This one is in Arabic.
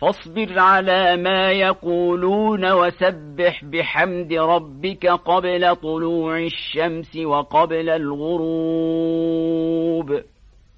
فاصبر على ما يقولون وسبح بحمد ربك قبل طلوع الشمس وقبل الغروب.